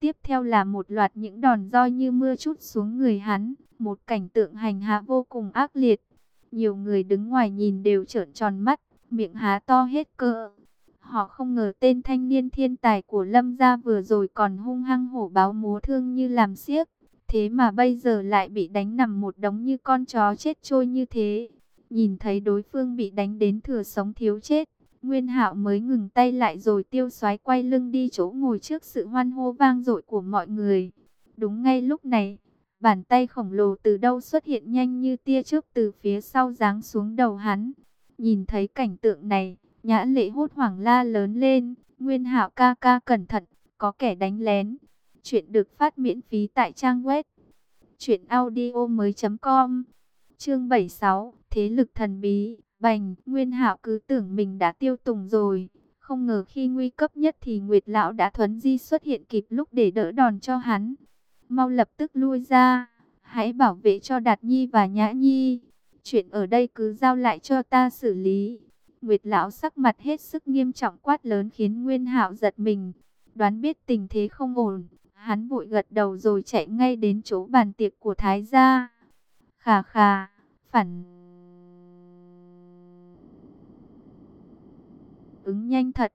Tiếp theo là một loạt những đòn roi như mưa chút xuống người hắn, một cảnh tượng hành hạ vô cùng ác liệt. Nhiều người đứng ngoài nhìn đều trợn tròn mắt, miệng há to hết cỡ. Họ không ngờ tên thanh niên thiên tài của Lâm gia vừa rồi còn hung hăng hổ báo múa thương như làm xiếc. Thế mà bây giờ lại bị đánh nằm một đống như con chó chết trôi như thế. Nhìn thấy đối phương bị đánh đến thừa sống thiếu chết. Nguyên hạo mới ngừng tay lại rồi tiêu xoái quay lưng đi chỗ ngồi trước sự hoan hô vang dội của mọi người. Đúng ngay lúc này, bàn tay khổng lồ từ đâu xuất hiện nhanh như tia chớp từ phía sau giáng xuống đầu hắn. Nhìn thấy cảnh tượng này, nhã lệ hốt hoảng la lớn lên, Nguyên hạo ca ca cẩn thận, có kẻ đánh lén. Chuyện được phát miễn phí tại trang web truyệnaudiomoi.com. Chương 76, thế lực thần bí, bành, Nguyên Hạo cứ tưởng mình đã tiêu tùng rồi, không ngờ khi nguy cấp nhất thì Nguyệt lão đã thuấn di xuất hiện kịp lúc để đỡ đòn cho hắn. Mau lập tức lui ra, hãy bảo vệ cho Đạt Nhi và Nhã Nhi. Chuyện ở đây cứ giao lại cho ta xử lý. Nguyệt lão sắc mặt hết sức nghiêm trọng quát lớn khiến Nguyên Hạo giật mình, đoán biết tình thế không ổn, Hắn vội gật đầu rồi chạy ngay đến chỗ bàn tiệc của Thái gia. Khà khà, phản... Ứng nhanh thật.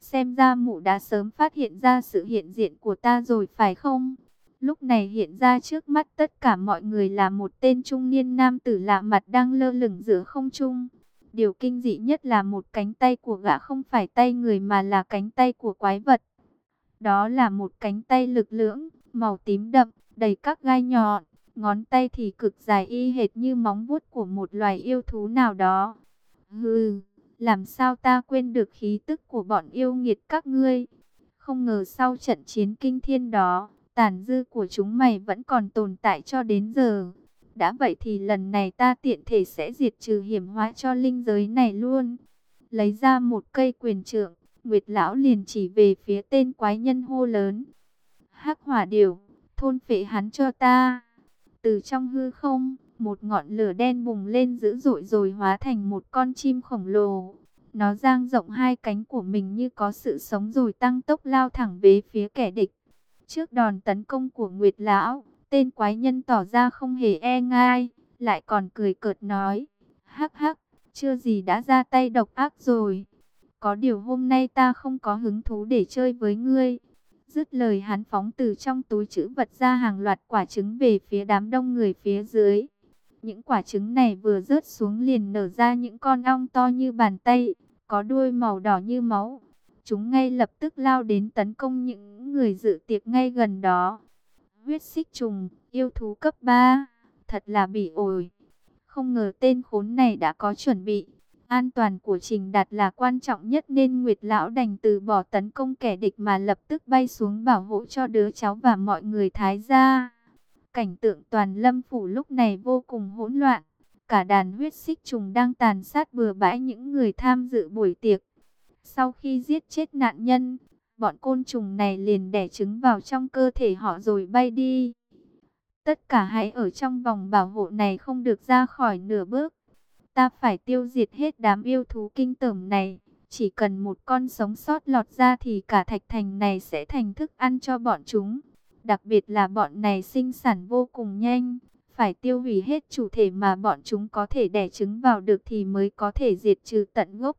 Xem ra mụ đã sớm phát hiện ra sự hiện diện của ta rồi phải không? Lúc này hiện ra trước mắt tất cả mọi người là một tên trung niên nam tử lạ mặt đang lơ lửng giữa không trung. Điều kinh dị nhất là một cánh tay của gã không phải tay người mà là cánh tay của quái vật. Đó là một cánh tay lực lưỡng, màu tím đậm, đầy các gai nhọn, ngón tay thì cực dài y hệt như móng vuốt của một loài yêu thú nào đó. Hừ, làm sao ta quên được khí tức của bọn yêu nghiệt các ngươi? Không ngờ sau trận chiến kinh thiên đó, tàn dư của chúng mày vẫn còn tồn tại cho đến giờ. Đã vậy thì lần này ta tiện thể sẽ diệt trừ hiểm hóa cho linh giới này luôn. Lấy ra một cây quyền trượng, Nguyệt lão liền chỉ về phía tên quái nhân hô lớn. Hắc hỏa điểu, thôn phệ hắn cho ta. Từ trong hư không, một ngọn lửa đen bùng lên dữ dội rồi hóa thành một con chim khổng lồ. Nó dang rộng hai cánh của mình như có sự sống rồi tăng tốc lao thẳng về phía kẻ địch. Trước đòn tấn công của Nguyệt lão, tên quái nhân tỏ ra không hề e ngai, lại còn cười cợt nói: "Hắc hắc, chưa gì đã ra tay độc ác rồi." Có điều hôm nay ta không có hứng thú để chơi với ngươi. Dứt lời hắn phóng từ trong túi chữ vật ra hàng loạt quả trứng về phía đám đông người phía dưới. Những quả trứng này vừa rớt xuống liền nở ra những con ong to như bàn tay, có đuôi màu đỏ như máu. Chúng ngay lập tức lao đến tấn công những người dự tiệc ngay gần đó. Huyết xích trùng, yêu thú cấp 3, thật là bị ổi. Không ngờ tên khốn này đã có chuẩn bị. An toàn của Trình Đạt là quan trọng nhất nên Nguyệt Lão đành từ bỏ tấn công kẻ địch mà lập tức bay xuống bảo hộ cho đứa cháu và mọi người Thái gia. Cảnh tượng toàn lâm phủ lúc này vô cùng hỗn loạn. Cả đàn huyết xích trùng đang tàn sát bừa bãi những người tham dự buổi tiệc. Sau khi giết chết nạn nhân, bọn côn trùng này liền đẻ trứng vào trong cơ thể họ rồi bay đi. Tất cả hãy ở trong vòng bảo hộ này không được ra khỏi nửa bước. Ta phải tiêu diệt hết đám yêu thú kinh tởm này. Chỉ cần một con sống sót lọt ra thì cả thạch thành này sẽ thành thức ăn cho bọn chúng. Đặc biệt là bọn này sinh sản vô cùng nhanh. Phải tiêu hủy hết chủ thể mà bọn chúng có thể đẻ trứng vào được thì mới có thể diệt trừ tận gốc.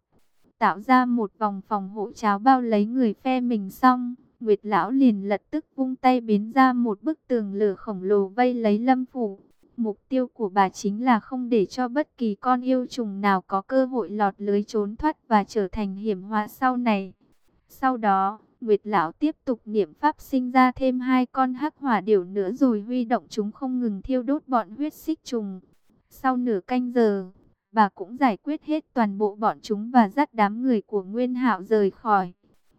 Tạo ra một vòng phòng hộ cháo bao lấy người phe mình xong. Nguyệt lão liền lật tức vung tay biến ra một bức tường lửa khổng lồ vây lấy lâm phủ. Mục tiêu của bà chính là không để cho bất kỳ con yêu trùng nào có cơ hội lọt lưới trốn thoát và trở thành hiểm họa sau này. Sau đó, Nguyệt Lão tiếp tục niệm pháp sinh ra thêm hai con hắc hỏa điểu nữa rồi huy động chúng không ngừng thiêu đốt bọn huyết xích trùng. Sau nửa canh giờ, bà cũng giải quyết hết toàn bộ bọn chúng và dắt đám người của Nguyên Hạo rời khỏi.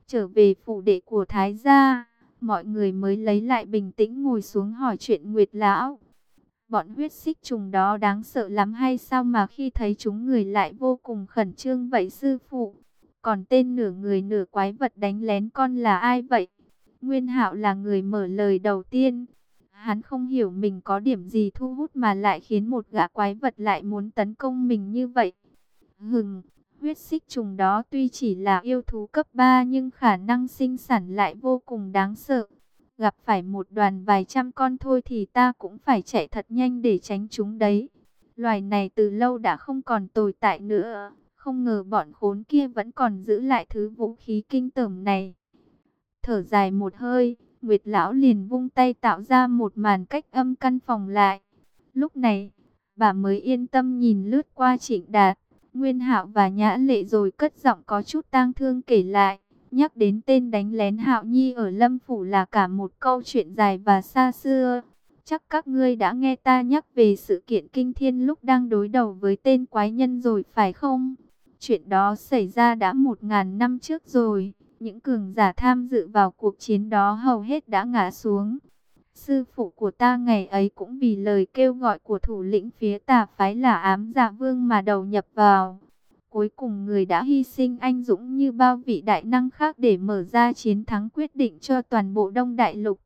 Trở về phủ đệ của Thái gia, mọi người mới lấy lại bình tĩnh ngồi xuống hỏi chuyện Nguyệt Lão. Bọn huyết xích trùng đó đáng sợ lắm hay sao mà khi thấy chúng người lại vô cùng khẩn trương vậy sư phụ? Còn tên nửa người nửa quái vật đánh lén con là ai vậy? Nguyên hạo là người mở lời đầu tiên. Hắn không hiểu mình có điểm gì thu hút mà lại khiến một gã quái vật lại muốn tấn công mình như vậy. Hừng, huyết xích trùng đó tuy chỉ là yêu thú cấp 3 nhưng khả năng sinh sản lại vô cùng đáng sợ. Gặp phải một đoàn vài trăm con thôi thì ta cũng phải chạy thật nhanh để tránh chúng đấy. Loài này từ lâu đã không còn tồi tại nữa. Không ngờ bọn khốn kia vẫn còn giữ lại thứ vũ khí kinh tởm này. Thở dài một hơi, Nguyệt Lão liền vung tay tạo ra một màn cách âm căn phòng lại. Lúc này, bà mới yên tâm nhìn lướt qua trịnh đạt, Nguyên hạo và Nhã Lệ rồi cất giọng có chút tang thương kể lại. Nhắc đến tên đánh lén Hạo Nhi ở Lâm Phủ là cả một câu chuyện dài và xa xưa. Chắc các ngươi đã nghe ta nhắc về sự kiện kinh thiên lúc đang đối đầu với tên quái nhân rồi phải không? Chuyện đó xảy ra đã một ngàn năm trước rồi. Những cường giả tham dự vào cuộc chiến đó hầu hết đã ngã xuống. Sư phụ của ta ngày ấy cũng vì lời kêu gọi của thủ lĩnh phía tà phái là ám giả vương mà đầu nhập vào. Cuối cùng người đã hy sinh anh dũng như bao vị đại năng khác để mở ra chiến thắng quyết định cho toàn bộ Đông Đại Lục.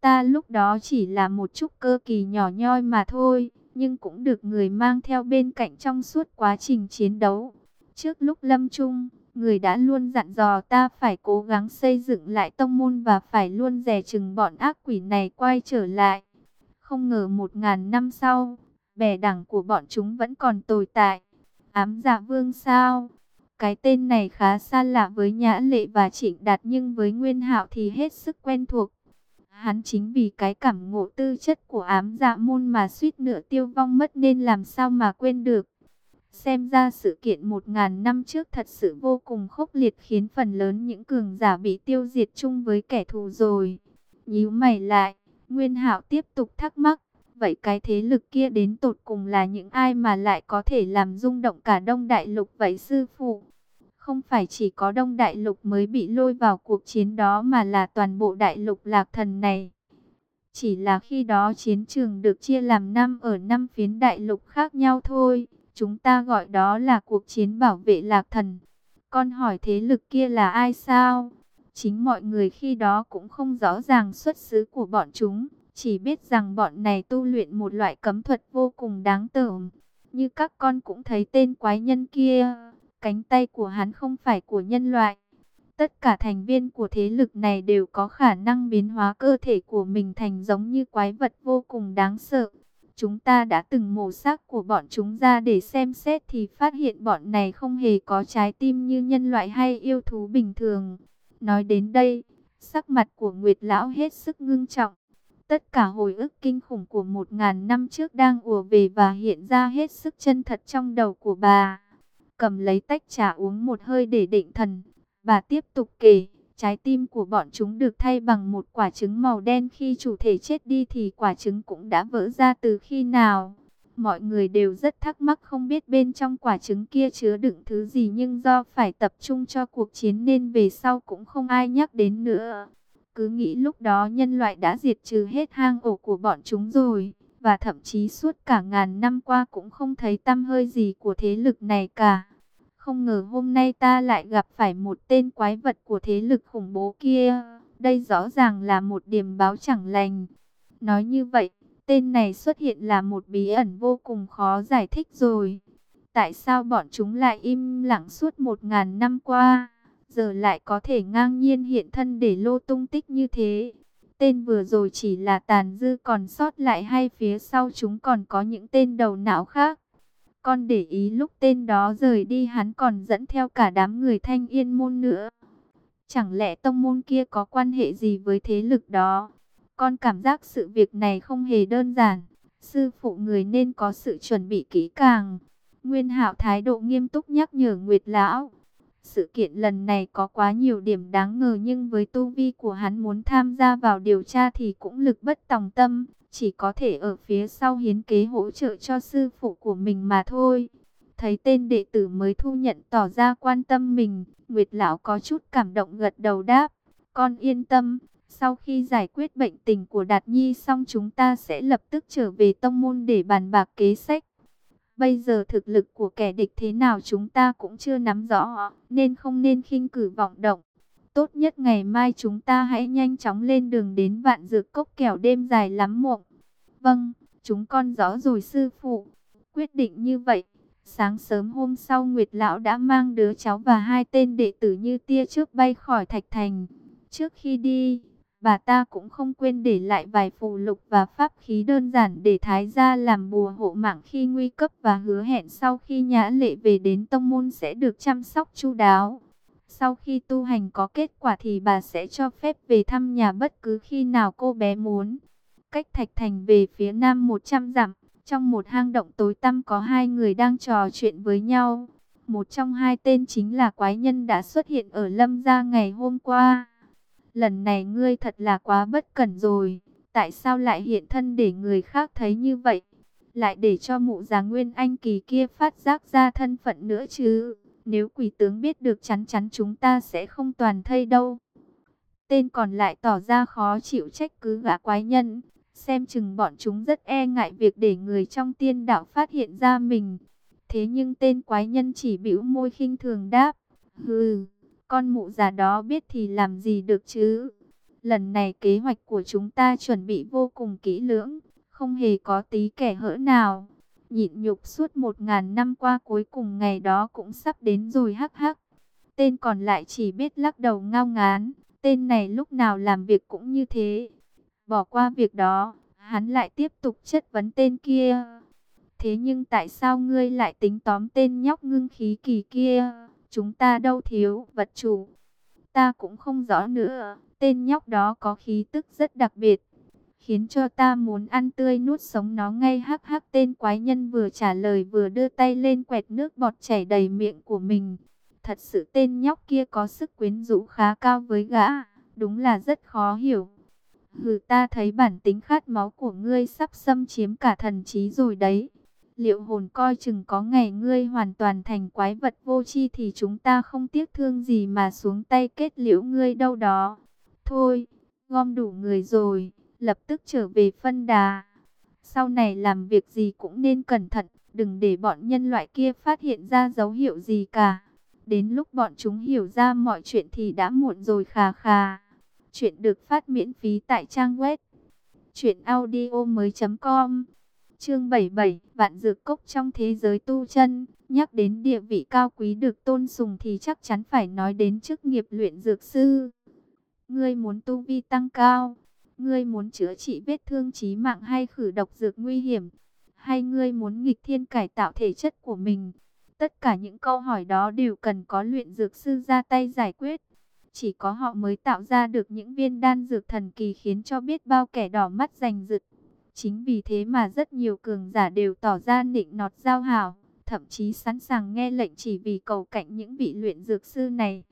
Ta lúc đó chỉ là một chút cơ kỳ nhỏ nhoi mà thôi, nhưng cũng được người mang theo bên cạnh trong suốt quá trình chiến đấu. Trước lúc lâm trung, người đã luôn dặn dò ta phải cố gắng xây dựng lại tông môn và phải luôn dè chừng bọn ác quỷ này quay trở lại. Không ngờ một ngàn năm sau, bè đảng của bọn chúng vẫn còn tồi tại. Ám dạ vương sao? Cái tên này khá xa lạ với Nhã Lệ và Trịnh Đạt nhưng với Nguyên Hạo thì hết sức quen thuộc. Hắn chính vì cái cảm ngộ tư chất của ám dạ môn mà suýt nửa tiêu vong mất nên làm sao mà quên được. Xem ra sự kiện một ngàn năm trước thật sự vô cùng khốc liệt khiến phần lớn những cường giả bị tiêu diệt chung với kẻ thù rồi. Nhíu mày lại, Nguyên Hạo tiếp tục thắc mắc. Vậy cái thế lực kia đến tột cùng là những ai mà lại có thể làm rung động cả Đông Đại Lục vậy sư phụ? Không phải chỉ có Đông Đại Lục mới bị lôi vào cuộc chiến đó mà là toàn bộ Đại Lục Lạc Thần này. Chỉ là khi đó chiến trường được chia làm năm ở năm phiến Đại Lục khác nhau thôi. Chúng ta gọi đó là cuộc chiến bảo vệ Lạc Thần. Con hỏi thế lực kia là ai sao? Chính mọi người khi đó cũng không rõ ràng xuất xứ của bọn chúng. Chỉ biết rằng bọn này tu luyện một loại cấm thuật vô cùng đáng tởm. Như các con cũng thấy tên quái nhân kia, cánh tay của hắn không phải của nhân loại. Tất cả thành viên của thế lực này đều có khả năng biến hóa cơ thể của mình thành giống như quái vật vô cùng đáng sợ. Chúng ta đã từng mổ xác của bọn chúng ra để xem xét thì phát hiện bọn này không hề có trái tim như nhân loại hay yêu thú bình thường. Nói đến đây, sắc mặt của Nguyệt Lão hết sức ngưng trọng. Tất cả hồi ức kinh khủng của một ngàn năm trước đang ùa về và hiện ra hết sức chân thật trong đầu của bà. Cầm lấy tách trà uống một hơi để định thần. Bà tiếp tục kể, trái tim của bọn chúng được thay bằng một quả trứng màu đen khi chủ thể chết đi thì quả trứng cũng đã vỡ ra từ khi nào. Mọi người đều rất thắc mắc không biết bên trong quả trứng kia chứa đựng thứ gì, nhưng do phải tập trung cho cuộc chiến nên về sau cũng không ai nhắc đến nữa. Cứ nghĩ lúc đó nhân loại đã diệt trừ hết hang ổ của bọn chúng rồi. Và thậm chí suốt cả ngàn năm qua cũng không thấy tăm hơi gì của thế lực này cả. Không ngờ hôm nay ta lại gặp phải một tên quái vật của thế lực khủng bố kia. Đây rõ ràng là một điểm báo chẳng lành. Nói như vậy, tên này xuất hiện là một bí ẩn vô cùng khó giải thích rồi. Tại sao bọn chúng lại im lặng suốt một ngàn năm qua? giờ lại có thể ngang nhiên hiện thân để lô tung tích như thế. Tên vừa rồi chỉ là tàn dư còn sót lại hay phía sau chúng còn có những tên đầu não khác. Con để ý lúc tên đó rời đi hắn còn dẫn theo cả đám người thanh yên môn nữa. Chẳng lẽ tông môn kia có quan hệ gì với thế lực đó? Con cảm giác sự việc này không hề đơn giản. Sư phụ người nên có sự chuẩn bị kỹ càng. Nguyên hạo thái độ nghiêm túc nhắc nhở Nguyệt Lão. Sự kiện lần này có quá nhiều điểm đáng ngờ nhưng với tu vi của hắn muốn tham gia vào điều tra thì cũng lực bất tòng tâm. Chỉ có thể ở phía sau hiến kế hỗ trợ cho sư phụ của mình mà thôi. Thấy tên đệ tử mới thu nhận tỏ ra quan tâm mình, Nguyệt Lão có chút cảm động gật đầu đáp. Con yên tâm, sau khi giải quyết bệnh tình của Đạt Nhi xong chúng ta sẽ lập tức trở về tông môn để bàn bạc kế sách. Bây giờ thực lực của kẻ địch thế nào chúng ta cũng chưa nắm rõ, nên không nên khinh cử vọng động. Tốt nhất ngày mai chúng ta hãy nhanh chóng lên đường đến vạn dược cốc kẻo đêm dài lắm mộng. Vâng, chúng con rõ rồi sư phụ. Quyết định như vậy, sáng sớm hôm sau Nguyệt Lão đã mang đứa cháu và hai tên đệ tử như tia trước bay khỏi Thạch Thành. Trước khi đi, Bà ta cũng không quên để lại vài phù lục và pháp khí đơn giản để thái gia làm bùa hộ mạng khi nguy cấp và hứa hẹn sau khi nhã lệ về đến tông môn sẽ được chăm sóc chu đáo. Sau khi tu hành có kết quả thì bà sẽ cho phép về thăm nhà bất cứ khi nào cô bé muốn. Cách Thạch Thành về phía nam 100 dặm, trong một hang động tối tăm có hai người đang trò chuyện với nhau. Một trong hai tên chính là quái nhân đã xuất hiện ở Lâm Gia ngày hôm qua. Lần này ngươi thật là quá bất cẩn rồi. Tại sao lại hiện thân để người khác thấy như vậy? Lại để cho mụ già Nguyên Anh kỳ kia phát giác ra thân phận nữa chứ? Nếu quỷ tướng biết được chắn chắn chúng ta sẽ không toàn thây đâu. Tên còn lại tỏ ra khó chịu trách cứ gã quái nhân. Xem chừng bọn chúng rất e ngại việc để người trong tiên đạo phát hiện ra mình. Thế nhưng tên quái nhân chỉ bĩu môi khinh thường đáp. Hừ, con mụ già đó biết thì làm gì được chứ. Lần này kế hoạch của chúng ta chuẩn bị vô cùng kỹ lưỡng, không hề có tí kẻ hỡ nào. Nhịn nhục suốt một ngàn năm qua cuối cùng ngày đó cũng sắp đến rồi hắc hắc. Tên còn lại chỉ biết lắc đầu ngao ngán, tên này lúc nào làm việc cũng như thế. Bỏ qua việc đó, hắn lại tiếp tục chất vấn tên kia. Thế nhưng tại sao ngươi lại tính tóm tên nhóc ngưng khí kỳ kia? Chúng ta đâu thiếu vật chủ. Ta cũng không rõ nữa. Tên nhóc đó có khí tức rất đặc biệt. Khiến cho ta muốn ăn tươi nuốt sống nó ngay hắc hắc tên quái nhân vừa trả lời vừa đưa tay lên quẹt nước bọt chảy đầy miệng của mình. Thật sự tên nhóc kia có sức quyến rũ khá cao với gã. Đúng là rất khó hiểu. Hừ ta thấy bản tính khát máu của ngươi sắp xâm chiếm cả thần trí rồi đấy. Liệu hồn coi chừng có ngày ngươi hoàn toàn thành quái vật vô tri thì chúng ta không tiếc thương gì mà xuống tay kết liễu ngươi đâu đó. Thôi, gom đủ người rồi, lập tức trở về phân đà. Sau này làm việc gì cũng nên cẩn thận, đừng để bọn nhân loại kia phát hiện ra dấu hiệu gì cả. Đến lúc bọn chúng hiểu ra mọi chuyện thì đã muộn rồi khà khà. Chuyện được phát miễn phí tại trang web chuyệnaudio mới .com Chương 77, vạn dược cốc trong thế giới tu chân, nhắc đến địa vị cao quý được tôn sùng thì chắc chắn phải nói đến chức nghiệp luyện dược sư. Ngươi muốn tu vi tăng cao, ngươi muốn chữa trị vết thương chí mạng hay khử độc dược nguy hiểm, hay ngươi muốn nghịch thiên cải tạo thể chất của mình. Tất cả những câu hỏi đó đều cần có luyện dược sư ra tay giải quyết. Chỉ có họ mới tạo ra được những viên đan dược thần kỳ khiến cho biết bao kẻ đỏ mắt giành giật. Chính vì thế mà rất nhiều cường giả đều tỏ ra nịnh nọt giao hảo, thậm chí sẵn sàng nghe lệnh chỉ vì cầu cạnh những vị luyện dược sư này.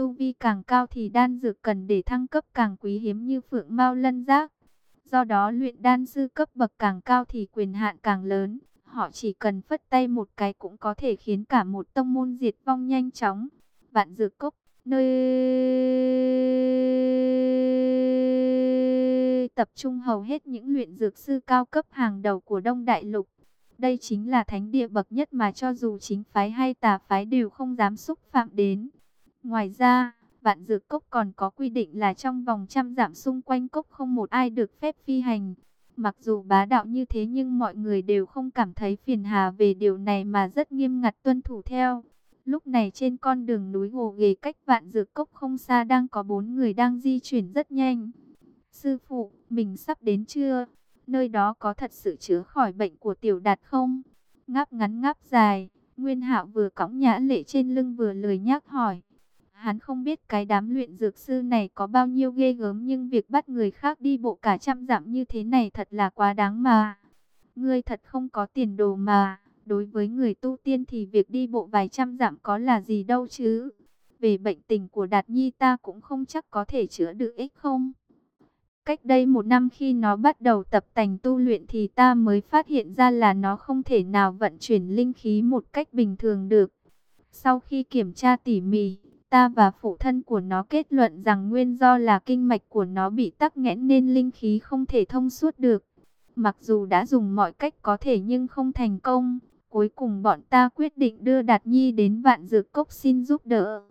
Tu vi càng cao thì đan dược cần để thăng cấp càng quý hiếm như phượng mao lân giác. Do đó luyện đan sư cấp bậc càng cao thì quyền hạn càng lớn. Họ chỉ cần phất tay một cái cũng có thể khiến cả một tông môn diệt vong nhanh chóng. Vạn dược cốc, nơi tập trung hầu hết những luyện dược sư cao cấp hàng đầu của Đông Đại Lục. Đây chính là thánh địa bậc nhất mà cho dù chính phái hay tà phái đều không dám xúc phạm đến. Ngoài ra, vạn dược cốc còn có quy định là trong vòng trăm giảm xung quanh cốc không một ai được phép phi hành. Mặc dù bá đạo như thế nhưng mọi người đều không cảm thấy phiền hà về điều này mà rất nghiêm ngặt tuân thủ theo. Lúc này trên con đường núi gồ ghề cách vạn dược cốc không xa đang có bốn người đang di chuyển rất nhanh. Sư phụ, mình sắp đến chưa? Nơi đó có thật sự chứa khỏi bệnh của tiểu đạt không? Ngáp ngắn ngáp dài, Nguyên Hạo vừa cõng nhã lệ trên lưng vừa lười nhác hỏi. Hắn không biết cái đám luyện dược sư này có bao nhiêu ghê gớm nhưng việc bắt người khác đi bộ cả trăm dặm như thế này thật là quá đáng mà. Ngươi thật không có tiền đồ mà, đối với người tu tiên thì việc đi bộ vài trăm dặm có là gì đâu chứ. Về bệnh tình của Đạt Nhi ta cũng không chắc có thể chữa được ích không. Cách đây một năm khi nó bắt đầu tập tành tu luyện thì ta mới phát hiện ra là nó không thể nào vận chuyển linh khí một cách bình thường được. Sau khi kiểm tra tỉ mỉ, ta và phụ thân của nó kết luận rằng nguyên do là kinh mạch của nó bị tắc nghẽn nên linh khí không thể thông suốt được. Mặc dù đã dùng mọi cách có thể nhưng không thành công, cuối cùng bọn ta quyết định đưa Đạt Nhi đến vạn dược cốc xin giúp đỡ.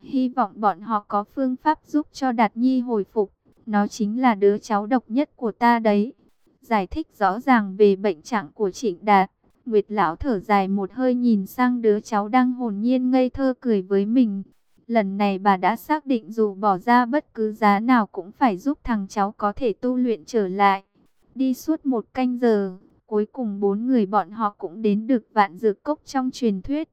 Hy vọng bọn họ có phương pháp giúp cho Đạt Nhi hồi phục. Nó chính là đứa cháu độc nhất của ta đấy. Giải thích rõ ràng về bệnh trạng của Trịnh Đạt. Nguyệt lão thở dài một hơi nhìn sang đứa cháu đang hồn nhiên ngây thơ cười với mình. Lần này bà đã xác định dù bỏ ra bất cứ giá nào cũng phải giúp thằng cháu có thể tu luyện trở lại. Đi suốt một canh giờ, cuối cùng bốn người bọn họ cũng đến được vạn dược cốc trong truyền thuyết.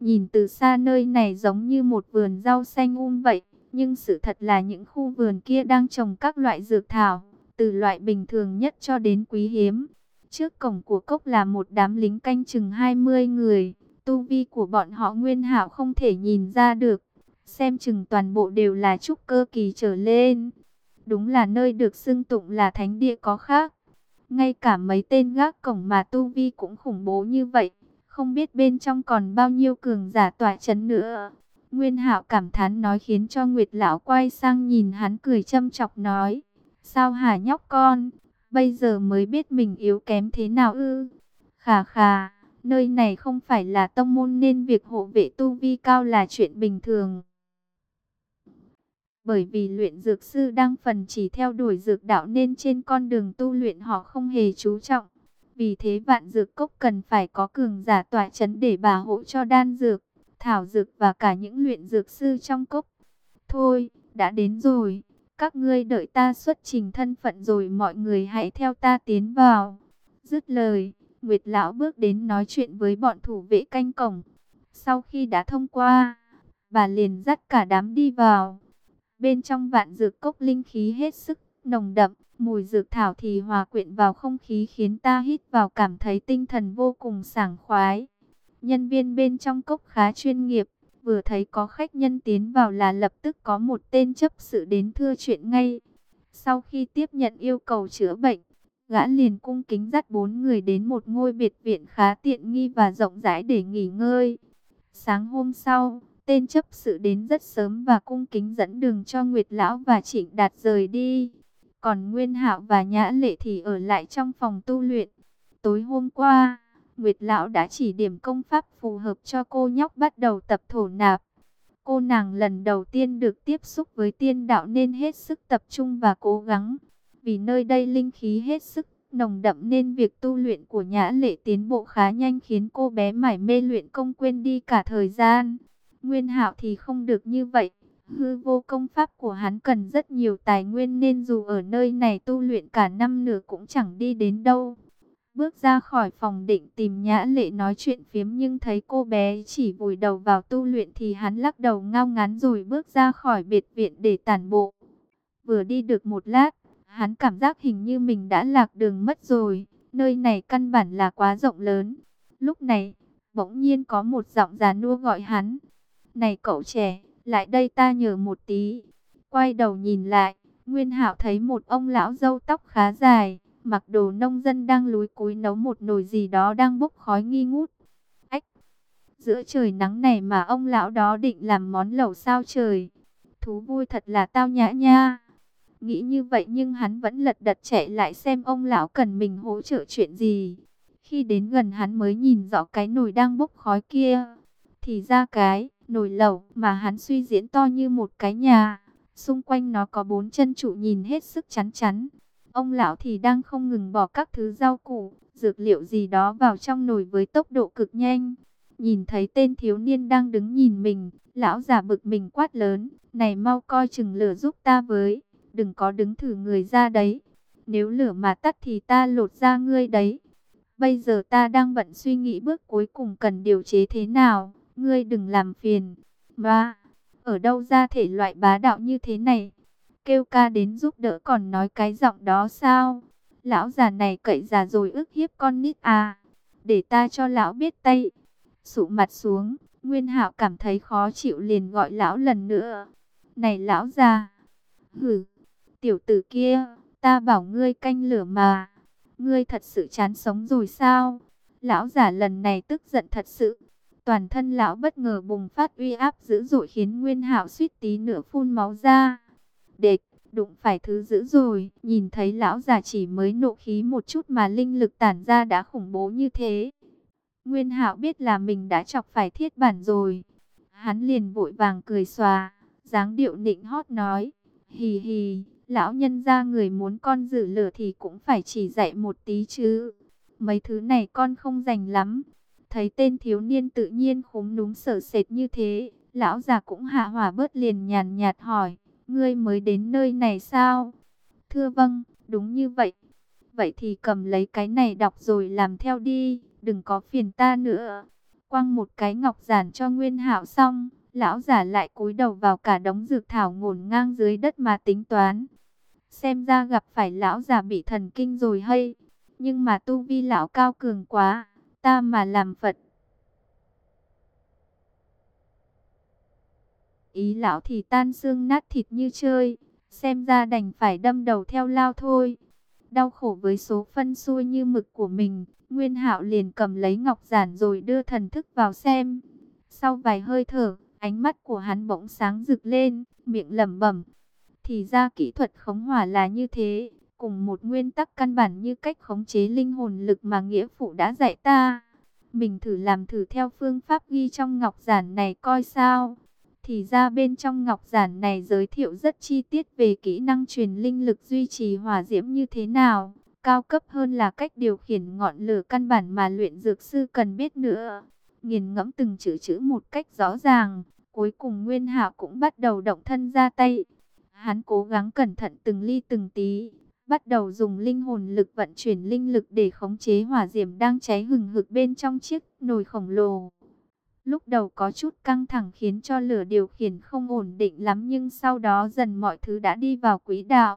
Nhìn từ xa nơi này giống như một vườn rau xanh um vậy, nhưng sự thật là những khu vườn kia đang trồng các loại dược thảo, từ loại bình thường nhất cho đến quý hiếm. Trước cổng của cốc là một đám lính canh chừng 20 người, tu vi của bọn họ nguyên hảo không thể nhìn ra được, xem chừng toàn bộ đều là trúc cơ kỳ trở lên. Đúng là nơi được xưng tụng là thánh địa có khác. Ngay cả mấy tên gác cổng mà tu vi cũng khủng bố như vậy, không biết bên trong còn bao nhiêu cường giả tỏa chấn nữa. Nguyên Hạo cảm thán nói khiến cho Nguyệt lão quay sang nhìn hắn cười châm chọc nói: "Sao hả nhóc con, bây giờ mới biết mình yếu kém thế nào ư?" Khà khà, nơi này không phải là tông môn nên việc hộ vệ tu vi cao là chuyện bình thường. Bởi vì luyện dược sư đang phần chỉ theo đuổi dược đạo nên trên con đường tu luyện họ không hề chú trọng. Vì thế vạn dược cốc cần phải có cường giả tỏa chấn để bà hộ cho đan dược, thảo dược và cả những luyện dược sư trong cốc. Thôi, đã đến rồi, các ngươi đợi ta xuất trình thân phận rồi mọi người hãy theo ta tiến vào. Dứt lời, Nguyệt Lão bước đến nói chuyện với bọn thủ vệ canh cổng. Sau khi đã thông qua, bà liền dắt cả đám đi vào. Bên trong vạn dược cốc linh khí hết sức nồng đậm, mùi dược thảo thì hòa quyện vào không khí khiến ta hít vào cảm thấy tinh thần vô cùng sảng khoái. Nhân viên bên trong cốc khá chuyên nghiệp, vừa thấy có khách nhân tiến vào là lập tức có một tên chấp sự đến thưa chuyện ngay. Sau khi tiếp nhận yêu cầu chữa bệnh, gã liền cung kính dắt bốn người đến một ngôi biệt viện khá tiện nghi và rộng rãi để nghỉ ngơi. Sáng hôm sau, Tên chấp sự đến rất sớm và cung kính dẫn đường cho Nguyệt Lão và Trịnh Đạt rời đi. Còn Nguyên Hạo và Nhã Lệ thì ở lại trong phòng tu luyện. Tối hôm qua, Nguyệt Lão đã chỉ điểm công pháp phù hợp cho cô nhóc bắt đầu tập thổ nạp. Cô nàng lần đầu tiên được tiếp xúc với tiên đạo nên hết sức tập trung và cố gắng. Vì nơi đây linh khí hết sức nồng đậm nên việc tu luyện của Nhã Lệ tiến bộ khá nhanh khiến cô bé mải mê luyện công quên đi cả thời gian. Nguyên Hạo thì không được như vậy. Hư vô công pháp của hắn cần rất nhiều tài nguyên nên dù ở nơi này tu luyện cả năm nửa cũng chẳng đi đến đâu. Bước ra khỏi phòng định tìm nhã lệ nói chuyện phiếm nhưng thấy cô bé chỉ vùi đầu vào tu luyện thì hắn lắc đầu ngao ngán rồi bước ra khỏi biệt viện để tản bộ. Vừa đi được một lát, hắn cảm giác hình như mình đã lạc đường mất rồi, nơi này căn bản là quá rộng lớn. Lúc này, bỗng nhiên có một giọng già nua gọi hắn. Này cậu trẻ, lại đây ta nhờ một tí. Quay đầu nhìn lại, Nguyên Hạo thấy một ông lão râu tóc khá dài, mặc đồ nông dân đang lúi cúi nấu một nồi gì đó đang bốc khói nghi ngút. Ách! Giữa trời nắng này mà ông lão đó định làm món lẩu sao trời. Thú vui thật là tao nhã nha. Nghĩ như vậy nhưng hắn vẫn lật đật chạy lại xem ông lão cần mình hỗ trợ chuyện gì. Khi đến gần hắn mới nhìn rõ cái nồi đang bốc khói kia. Thì ra cái nồi lẩu mà hắn suy diễn to như một cái nhà. Xung quanh nó có bốn chân trụ nhìn hết sức chắn chắn. Ông lão thì đang không ngừng bỏ các thứ rau củ, dược liệu gì đó vào trong nồi với tốc độ cực nhanh. Nhìn thấy tên thiếu niên đang đứng nhìn mình, lão giả bực mình quát lớn, này mau coi chừng lửa giúp ta với, đừng có đứng thử người ra đấy. Nếu lửa mà tắt thì ta lột ra ngươi đấy. Bây giờ ta đang bận suy nghĩ bước cuối cùng cần điều chế thế nào ngươi đừng làm phiền. Ba, ở đâu ra thể loại bá đạo như thế này? Kêu ca đến giúp đỡ còn nói cái giọng đó sao? Lão già này cậy già rồi ức hiếp con nít à? Để ta cho lão biết tay. Sụ mặt xuống, Nguyên Hạo cảm thấy khó chịu liền gọi lão lần nữa. Này lão già! Hử! Tiểu tử kia, ta bảo ngươi canh lửa mà. Ngươi thật sự chán sống rồi sao? Lão già lần này tức giận thật sự. Toàn thân lão bất ngờ bùng phát uy áp dữ dội khiến Nguyên Hạo suýt tí nữa phun máu ra. Đệt, đụng phải thứ dữ rồi, nhìn thấy lão già chỉ mới nộ khí một chút mà linh lực tản ra đã khủng bố như thế. Nguyên Hạo biết là mình đã chọc phải thiết bản rồi. Hắn liền vội vàng cười xòa, dáng điệu nịnh hót nói, hì hì, lão nhân ra người muốn con giữ lửa thì cũng phải chỉ dạy một tí chứ. Mấy thứ này con không dành lắm, Thấy tên thiếu niên tự nhiên khúm núm sở sệt như thế, Lão già cũng hạ hỏa bớt liền nhàn nhạt hỏi, ngươi mới đến nơi này sao? Thưa vâng, đúng như vậy. Vậy thì cầm lấy cái này đọc rồi làm theo đi, đừng có phiền ta nữa. Quăng một cái ngọc giản cho Nguyên Hạo xong, lão giả lại cúi đầu vào cả đống dược thảo ngổn ngang dưới đất mà tính toán. Xem ra gặp phải lão già bị thần kinh rồi hay, nhưng mà tu vi lão cao cường quá, ta mà làm Phật. Ý lão thì tan xương nát thịt như chơi, xem ra đành phải đâm đầu theo lao thôi. Đau khổ với số phân xui như mực của mình, Nguyên Hạo liền cầm lấy ngọc giản rồi đưa thần thức vào xem. Sau vài hơi thở, ánh mắt của hắn bỗng sáng rực lên, miệng lẩm bẩm. Thì ra kỹ thuật khống hỏa là như thế, cùng một nguyên tắc căn bản như cách khống chế linh hồn lực mà nghĩa phụ đã dạy ta. Mình thử làm thử theo phương pháp ghi trong ngọc giản này coi sao. Thì ra bên trong ngọc giản này giới thiệu rất chi tiết về kỹ năng truyền linh lực duy trì hỏa diễm như thế nào. Cao cấp hơn là cách điều khiển ngọn lửa căn bản mà luyện dược sư cần biết nữa. Nghiền ngẫm từng chữ chữ một cách rõ ràng. Cuối cùng Nguyên Hạo cũng bắt đầu động thân ra tay. Hắn cố gắng cẩn thận từng ly từng tí. Bắt đầu dùng linh hồn lực vận chuyển linh lực để khống chế hỏa diễm đang cháy hừng hực bên trong chiếc nồi khổng lồ. Lúc đầu có chút căng thẳng khiến cho lửa điều khiển không ổn định lắm nhưng sau đó dần mọi thứ đã đi vào quỹ đạo.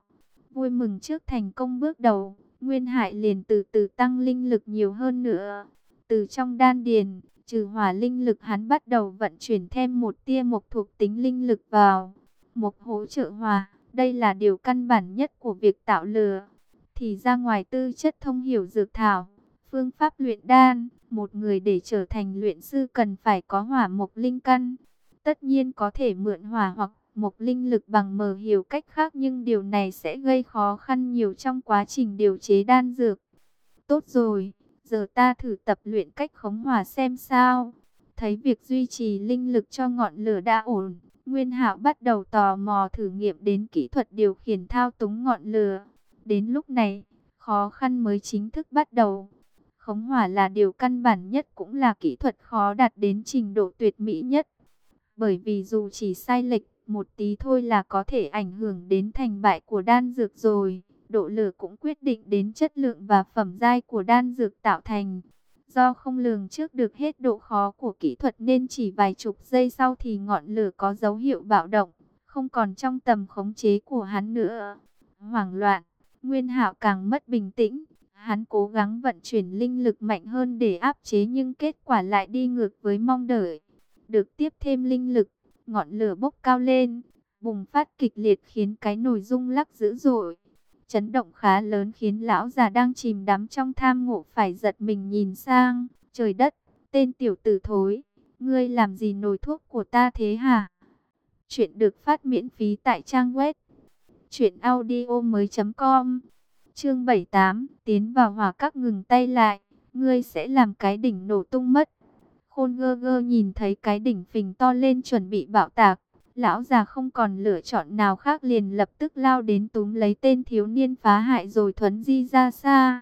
Vui mừng trước thành công bước đầu, Nguyên Hải liền từ từ tăng linh lực nhiều hơn nữa. Từ trong đan điền, trừ hỏa linh lực hắn bắt đầu vận chuyển thêm một tia mộc thuộc tính linh lực vào. Mộc hỗ trợ hỏa, đây là điều căn bản nhất của việc tạo lửa. Thì ra ngoài tư chất thông hiểu dược thảo, phương pháp luyện đan, một người để trở thành luyện sư cần phải có hỏa mộc linh căn. Tất nhiên có thể mượn hỏa hoặc mộc linh lực bằng mờ hiểu cách khác nhưng điều này sẽ gây khó khăn nhiều trong quá trình điều chế đan dược. Tốt rồi, giờ ta thử tập luyện cách khống hỏa xem sao. Thấy việc duy trì linh lực cho ngọn lửa đã ổn, Nguyên Hạo bắt đầu tò mò thử nghiệm đến kỹ thuật điều khiển thao túng ngọn lửa. Đến lúc này, khó khăn mới chính thức bắt đầu. Khống hỏa là điều căn bản nhất cũng là kỹ thuật khó đạt đến trình độ tuyệt mỹ nhất. Bởi vì dù chỉ sai lệch một tí thôi là có thể ảnh hưởng đến thành bại của đan dược rồi. Độ lửa cũng quyết định đến chất lượng và phẩm giai của đan dược tạo thành. Do không lường trước được hết độ khó của kỹ thuật nên chỉ vài chục giây sau thì ngọn lửa có dấu hiệu bạo động, không còn trong tầm khống chế của hắn nữa. Hoảng loạn, Nguyên Hạo càng mất bình tĩnh, Hắn cố gắng vận chuyển linh lực mạnh hơn để áp chế nhưng kết quả lại đi ngược với mong đợi. Được tiếp thêm linh lực, ngọn lửa bốc cao lên, bùng phát kịch liệt khiến cái nồi rung lắc dữ dội. Chấn động khá lớn khiến lão già đang chìm đắm trong tham ngộ phải giật mình nhìn sang. Trời đất, tên tiểu tử thối, ngươi làm gì nồi thuốc của ta thế hả? Chuyện được phát miễn phí tại trang web chuyệnaudio mới.com Chương 78, tiến vào hỏa các ngừng tay lại, ngươi sẽ làm cái đỉnh nổ tung mất. Khôn gơ gơ nhìn thấy cái đỉnh phình to lên chuẩn bị bạo tạc, lão già không còn lựa chọn nào khác liền lập tức lao đến túm lấy tên thiếu niên phá hại rồi thuấn di ra xa.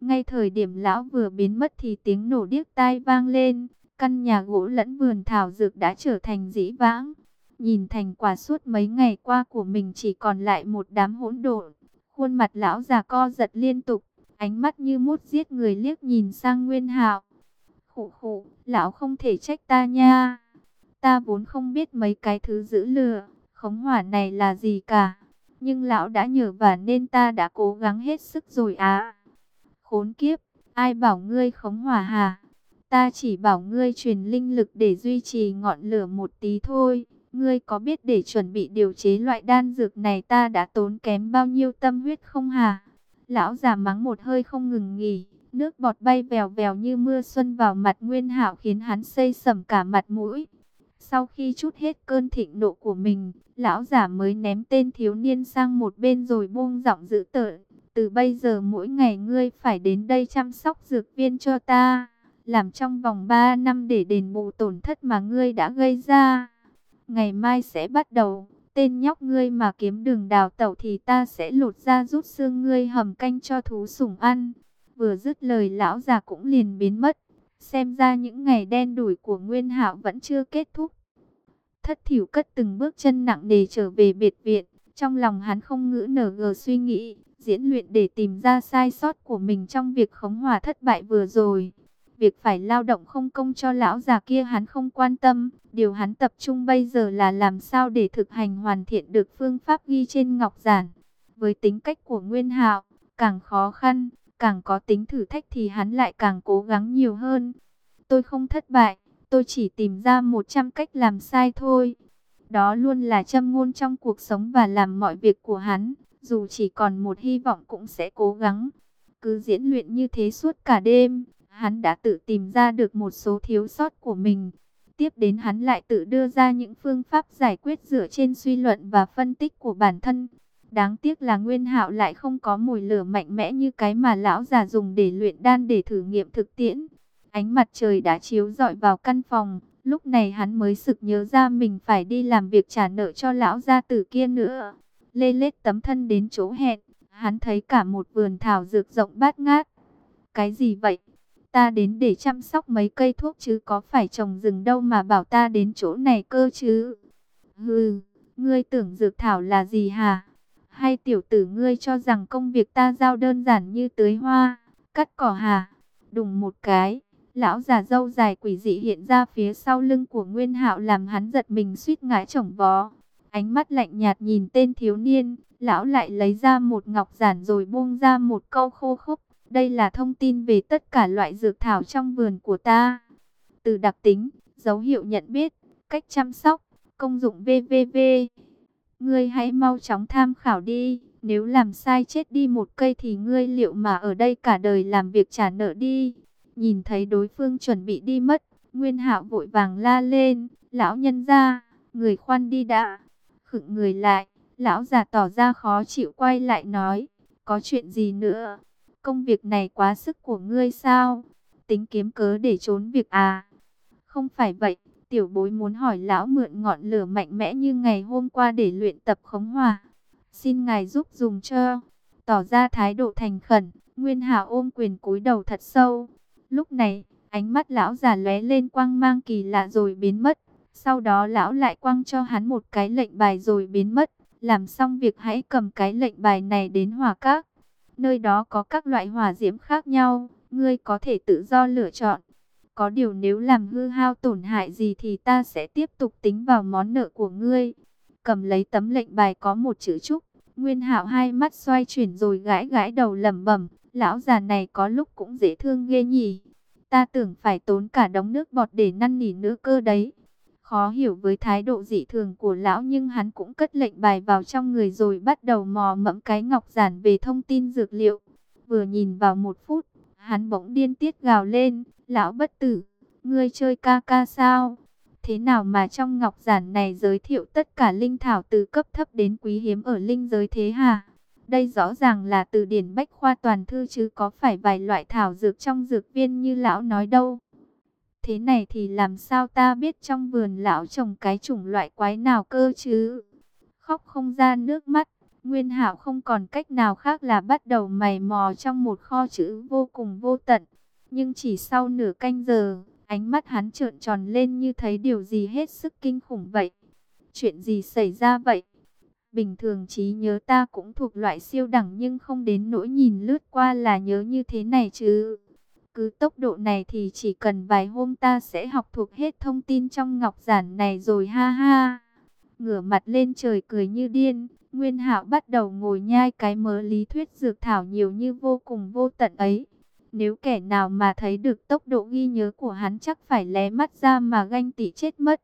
Ngay thời điểm lão vừa biến mất thì tiếng nổ điếc tai vang lên, căn nhà gỗ lẫn vườn thảo dược đã trở thành dĩ vãng. Nhìn thành quả suốt mấy ngày qua của mình chỉ còn lại một đám hỗn độn. Khuôn mặt lão già co giật liên tục, ánh mắt như mút giết người liếc nhìn sang Nguyên Hạo. Khụ khụ, lão không thể trách ta nha. Ta vốn không biết mấy cái thứ giữ lừa, khống hỏa này là gì cả. Nhưng lão đã nhờ và nên ta đã cố gắng hết sức rồi á. Khốn kiếp, ai bảo ngươi khống hỏa hà? Ta chỉ bảo ngươi truyền linh lực để duy trì ngọn lửa một tí thôi. Ngươi có biết để chuẩn bị điều chế loại đan dược này ta đã tốn kém bao nhiêu tâm huyết không hà? Lão già mắng một hơi không ngừng nghỉ, nước bọt bay vèo vèo như mưa xuân vào mặt Nguyên Hạo khiến hắn xây sầm cả mặt mũi. Sau khi chút hết cơn thịnh nộ của mình, lão già mới ném tên thiếu niên sang một bên rồi buông giọng dữ tợn. Từ bây giờ mỗi ngày ngươi phải đến đây chăm sóc dược viên cho ta, làm trong vòng 3 năm để đền bù tổn thất mà ngươi đã gây ra. Ngày mai sẽ bắt đầu, tên nhóc ngươi mà kiếm đường đào tẩu thì ta sẽ lột ra rút xương ngươi hầm canh cho thú sủng ăn. Vừa dứt lời lão già cũng liền biến mất. Xem ra những ngày đen đủi của Nguyên Hạo vẫn chưa kết thúc. Thất thiểu cất từng bước chân nặng nề trở về biệt viện. Trong lòng hắn không ngữ nở gờ suy nghĩ, diễn luyện để tìm ra sai sót của mình trong việc khống hòa thất bại vừa rồi. Việc phải lao động không công cho lão già kia hắn không quan tâm, điều hắn tập trung bây giờ là làm sao để thực hành hoàn thiện được phương pháp ghi trên ngọc giản. Với tính cách của Nguyên Hạo, càng khó khăn, càng có tính thử thách thì hắn lại càng cố gắng nhiều hơn. Tôi không thất bại, tôi chỉ tìm ra 100 cách làm sai thôi. Đó luôn là châm ngôn trong cuộc sống và làm mọi việc của hắn, dù chỉ còn một hy vọng cũng sẽ cố gắng. Cứ diễn luyện như thế suốt cả đêm, hắn đã tự tìm ra được một số thiếu sót của mình. Tiếp đến hắn lại tự đưa ra những phương pháp giải quyết dựa trên suy luận và phân tích của bản thân. Đáng tiếc là Nguyên Hạo lại không có mùi lửa mạnh mẽ như cái mà lão già dùng để luyện đan để thử nghiệm thực tiễn. Ánh mặt trời đã chiếu rọi vào căn phòng, lúc này hắn mới sực nhớ ra mình phải đi làm việc trả nợ cho lão gia tử kia nữa. Lê lết tấm thân đến chỗ hẹn, hắn thấy cả một vườn thảo dược rộng bát ngát. Cái gì vậy? Ta đến để chăm sóc mấy cây thuốc chứ có phải trồng rừng đâu mà bảo ta đến chỗ này cơ chứ? Hừ, ngươi tưởng dược thảo là gì hả? Hay tiểu tử ngươi cho rằng công việc ta giao đơn giản như tưới hoa, cắt cỏ hà Đùng một cái, lão già dâu dài quỷ dị hiện ra phía sau lưng của Nguyên Hạo làm hắn giật mình suýt ngã chổng vó. Ánh mắt lạnh nhạt nhìn tên thiếu niên, lão lại lấy ra một ngọc giản rồi buông ra một câu khô khốc. Đây là thông tin về tất cả loại dược thảo trong vườn của ta. Từ đặc tính, dấu hiệu nhận biết, cách chăm sóc, công dụng VVV. Ngươi hãy mau chóng tham khảo đi, nếu làm sai chết đi một cây thì ngươi liệu mà ở đây cả đời làm việc trả nợ đi. Nhìn thấy đối phương chuẩn bị đi mất, Nguyên Hạo vội vàng la lên, lão nhân ra, người khoan đi đã. Khựng người lại, lão già tỏ ra khó chịu quay lại nói, có chuyện gì nữa? Công việc này quá sức của ngươi sao? Tính kiếm cớ để trốn việc à? Không phải vậy, tiểu bối muốn hỏi lão mượn ngọn lửa mạnh mẽ như ngày hôm qua để luyện tập khống hòa. Xin ngài giúp dùng cho. Tỏ ra thái độ thành khẩn, Nguyên Hà ôm quyền cúi đầu thật sâu. Lúc này, ánh mắt lão già lóe lên quang mang kỳ lạ rồi biến mất. Sau đó lão lại quăng cho hắn một cái lệnh bài rồi biến mất. Làm xong việc hãy cầm cái lệnh bài này đến hòa các. Nơi đó có các loại hỏa diễm khác nhau, ngươi có thể tự do lựa chọn. Có điều nếu làm hư hao tổn hại gì thì ta sẽ tiếp tục tính vào món nợ của ngươi. Cầm lấy tấm lệnh bài có một chữ chúc. Nguyên hạo hai mắt xoay chuyển rồi gãi gãi đầu lẩm bẩm. Lão già này có lúc cũng dễ thương ghê nhỉ. Ta tưởng phải tốn cả đống nước bọt để năn nỉ nữa cơ đấy. Khó hiểu với thái độ dị thường của lão nhưng hắn cũng cất lệnh bài vào trong người rồi bắt đầu mò mẫm cái ngọc giản về thông tin dược liệu. Vừa nhìn vào một phút, hắn bỗng điên tiết gào lên, lão bất tử, ngươi chơi ca ca sao? Thế nào mà trong ngọc giản này giới thiệu tất cả linh thảo từ cấp thấp đến quý hiếm ở linh giới thế hả? Đây rõ ràng là từ điển bách khoa toàn thư chứ có phải vài loại thảo dược trong dược viên như lão nói đâu. Thế này thì làm sao ta biết trong vườn lão trồng cái chủng loại quái nào cơ chứ? Khóc không ra nước mắt, Nguyên Hạo không còn cách nào khác là bắt đầu mày mò trong một kho chữ vô cùng vô tận. Nhưng chỉ sau nửa canh giờ, ánh mắt hắn trợn tròn lên như thấy điều gì hết sức kinh khủng vậy. Chuyện gì xảy ra vậy? Bình thường trí nhớ ta cũng thuộc loại siêu đẳng nhưng không đến nỗi nhìn lướt qua là nhớ như thế này chứ. Cứ tốc độ này thì chỉ cần vài hôm ta sẽ học thuộc hết thông tin trong ngọc giản này rồi ha ha. Ngửa mặt lên trời cười như điên, Nguyên Hạo bắt đầu ngồi nhai cái mớ lý thuyết dược thảo nhiều như vô cùng vô tận ấy. Nếu kẻ nào mà thấy được tốc độ ghi nhớ của hắn chắc phải lé mắt ra mà ganh tị chết mất.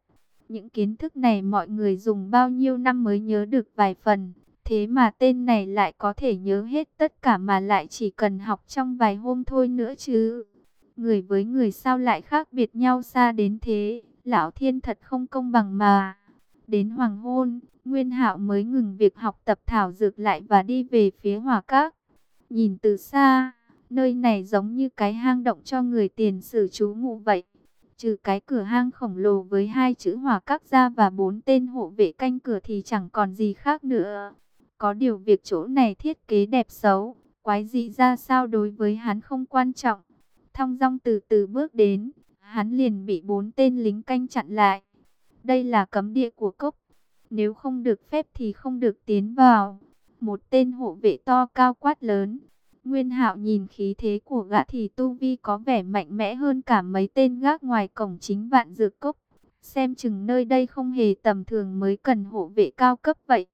Những kiến thức này mọi người dùng bao nhiêu năm mới nhớ được vài phần. Thế mà tên này lại có thể nhớ hết tất cả mà lại chỉ cần học trong vài hôm thôi nữa chứ. Người với người sao lại khác biệt nhau xa đến thế. Lão thiên thật không công bằng mà. Đến hoàng hôn, Nguyên hạo mới ngừng việc học tập thảo dược lại và đi về phía hòa các. Nhìn từ xa, nơi này giống như cái hang động cho người tiền sử trú ngụ vậy. Trừ cái cửa hang khổng lồ với hai chữ hòa các ra và bốn tên hộ vệ canh cửa thì chẳng còn gì khác nữa. Có điều việc chỗ này thiết kế đẹp xấu, quái dị ra sao đối với hắn không quan trọng. Thong dong từ từ bước đến, hắn liền bị bốn tên lính canh chặn lại. Đây là cấm địa của cốc. Nếu không được phép thì không được tiến vào. Một tên hộ vệ to cao quát lớn. Nguyên hạo nhìn khí thế của gã thì tu vi có vẻ mạnh mẽ hơn cả mấy tên gác ngoài cổng chính vạn dược cốc. Xem chừng nơi đây không hề tầm thường mới cần hộ vệ cao cấp vậy.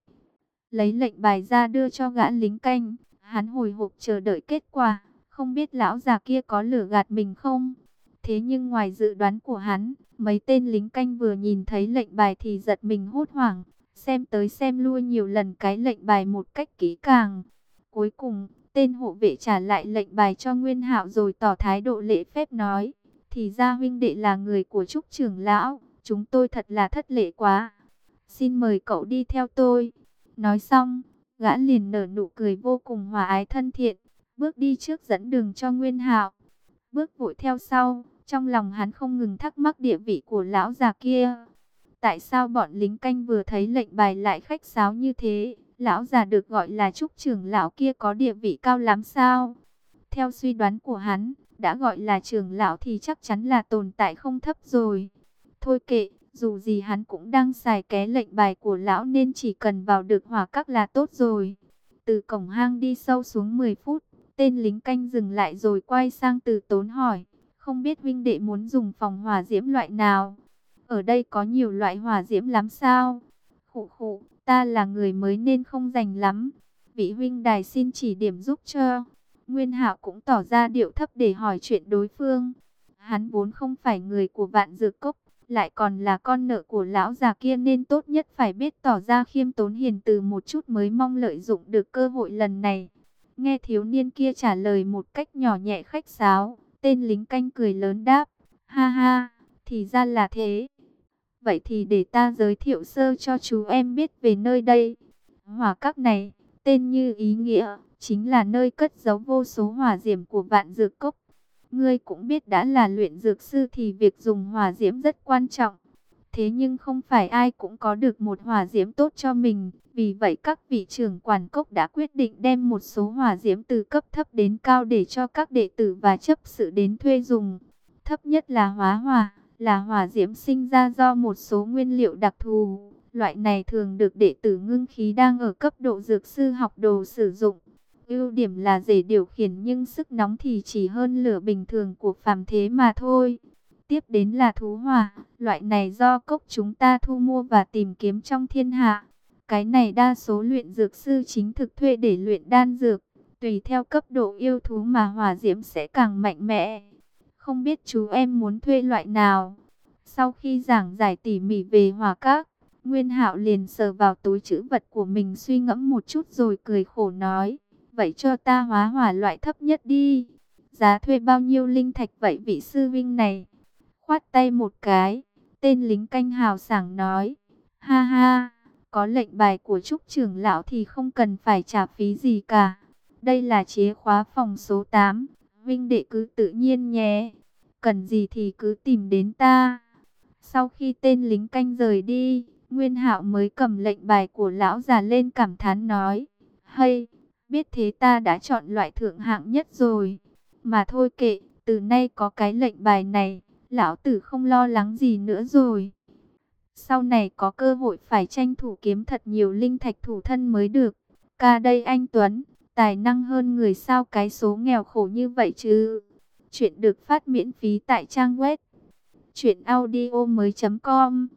Lấy lệnh bài ra đưa cho gã lính canh. Hắn hồi hộp chờ đợi kết quả. Không biết lão già kia có lửa gạt mình không? Thế nhưng ngoài dự đoán của hắn, mấy tên lính canh vừa nhìn thấy lệnh bài thì giật mình hốt hoảng. Xem tới xem lui nhiều lần cái lệnh bài một cách kỹ càng. Cuối cùng, tên hộ vệ trả lại lệnh bài cho Nguyên Hạo rồi tỏ thái độ lễ phép nói. Thì ra huynh đệ là người của Trúc trưởng lão, chúng tôi thật là thất lễ quá. Xin mời cậu đi theo tôi. Nói xong, gã liền nở nụ cười vô cùng hòa ái thân thiện, bước đi trước dẫn đường cho Nguyên Hạo. Bước vội theo sau, trong lòng hắn không ngừng thắc mắc địa vị của lão già kia. Tại sao bọn lính canh vừa thấy lệnh bài lại khách sáo như thế? Lão già được gọi là trúc trưởng lão kia có địa vị cao lắm sao? Theo suy đoán của hắn, đã gọi là trưởng lão thì chắc chắn là tồn tại không thấp rồi. Thôi kệ, dù gì hắn cũng đang xài ké lệnh bài của lão nên chỉ cần vào được hỏa các là tốt rồi. Từ cổng hang đi sâu xuống 10 phút, tên lính canh dừng lại rồi quay sang từ tốn hỏi. Không biết huynh đệ muốn dùng phòng hỏa diễm loại nào? Ở đây có nhiều loại hỏa diễm lắm sao? Khụ khụ, ta là người mới nên không rành lắm. Vị huynh đài xin chỉ điểm giúp cho. Nguyên Hạo cũng tỏ ra điệu thấp để hỏi chuyện đối phương. Hắn vốn không phải người của vạn dược cốc, lại còn là con nợ của lão già kia nên tốt nhất phải biết tỏ ra khiêm tốn hiền từ một chút mới mong lợi dụng được cơ hội lần này. Nghe thiếu niên kia trả lời một cách nhỏ nhẹ khách sáo, tên lính canh cười lớn đáp, ha ha, thì ra là thế. Vậy thì để ta giới thiệu sơ cho chú em biết về nơi đây. Hỏa các này, tên như ý nghĩa, chính là nơi cất giấu vô số hỏa diễm của vạn dược cốc. Ngươi cũng biết đã là luyện dược sư thì việc dùng hỏa diễm rất quan trọng. Thế nhưng không phải ai cũng có được một hỏa diễm tốt cho mình. Vì vậy các vị trưởng quản cốc đã quyết định đem một số hỏa diễm từ cấp thấp đến cao để cho các đệ tử và chấp sự đến thuê dùng. Thấp nhất là hóa hỏa, là hỏa diễm sinh ra do một số nguyên liệu đặc thù. Loại này thường được đệ tử ngưng khí đang ở cấp độ dược sư học đồ sử dụng. Ưu điểm là dễ điều khiển nhưng sức nóng thì chỉ hơn lửa bình thường của phàm thế mà thôi. Tiếp đến là thú hỏa, loại này do cốc chúng ta thu mua và tìm kiếm trong thiên hạ. Cái này đa số luyện dược sư chính thực thuê để luyện đan dược. Tùy theo cấp độ yêu thú mà hỏa diễm sẽ càng mạnh mẽ. Không biết chú em muốn thuê loại nào? Sau khi giảng giải tỉ mỉ về hỏa các, Nguyên Hạo liền sờ vào túi chữ vật của mình suy ngẫm một chút rồi cười khổ nói. Vậy cho ta hóa hỏa loại thấp nhất đi. Giá thuê bao nhiêu linh thạch vậy vị sư vinh này? Khoát tay một cái, tên lính canh hào sảng nói. Ha ha, có lệnh bài của trúc trưởng lão thì không cần phải trả phí gì cả. Đây là chìa khóa phòng số 8, Vinh đệ cứ tự nhiên nhé. Cần gì thì cứ tìm đến ta. Sau khi tên lính canh rời đi, Nguyên Hạo mới cầm lệnh bài của lão già lên cảm thán nói: "Hay, biết thế ta đã chọn loại thượng hạng nhất rồi. Mà thôi kệ, từ nay có cái lệnh bài này, lão tử không lo lắng gì nữa rồi." Sau này có cơ hội phải tranh thủ kiếm thật nhiều linh thạch thủ thân mới được. Ca đây anh Tuấn, tài năng hơn người sao cái số nghèo khổ như vậy chứ. Chuyện được phát miễn phí tại trang web truyệnaudiomoi.com.